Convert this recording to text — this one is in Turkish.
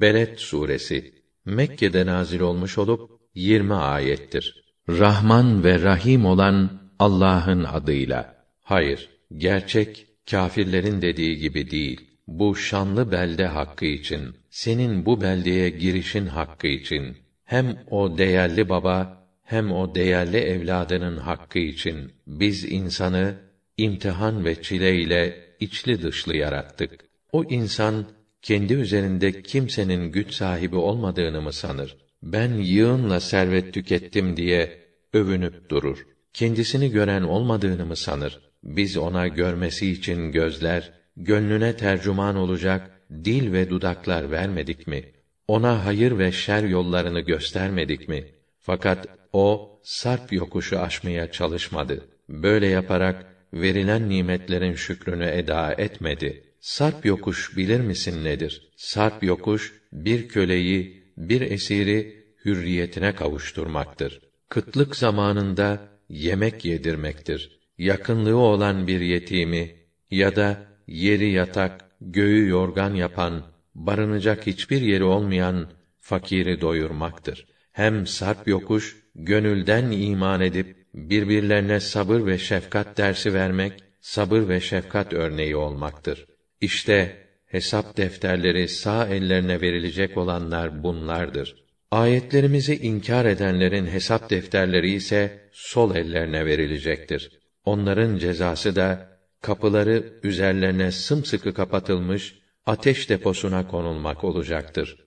Beled suresi Mekke'de nazil olmuş olup 20 ayettir. Rahman ve Rahim olan Allah'ın adıyla. Hayır, gerçek kâfirlerin dediği gibi değil. Bu şanlı belde hakkı için, senin bu beldeye girişin hakkı için, hem o değerli baba, hem o değerli evladının hakkı için biz insanı imtihan ve çile ile içli dışlı yarattık. O insan kendi üzerinde kimsenin güç sahibi olmadığını mı sanır? Ben yığınla servet tükettim diye övünüp durur. Kendisini gören olmadığını mı sanır? Biz ona görmesi için gözler, gönlüne tercüman olacak dil ve dudaklar vermedik mi? Ona hayır ve şer yollarını göstermedik mi? Fakat o sarp yokuşu aşmaya çalışmadı. Böyle yaparak verilen nimetlerin şükrünü eda etmedi. Sarp yokuş bilir misin nedir? Sarp yokuş bir köleyi, bir esiri hürriyetine kavuşturmaktır. Kıtlık zamanında yemek yedirmektir. Yakınlığı olan bir yetimi ya da yeri yatak, göğü yorgan yapan, barınacak hiçbir yeri olmayan fakiri doyurmaktır. Hem sarp yokuş gönülden iman edip birbirlerine sabır ve şefkat dersi vermek, sabır ve şefkat örneği olmaktır. İşte hesap defterleri sağ ellerine verilecek olanlar bunlardır. Ayetlerimizi inkar edenlerin hesap defterleri ise sol ellerine verilecektir. Onların cezası da kapıları üzerlerine sımsıkı kapatılmış ateş deposuna konulmak olacaktır.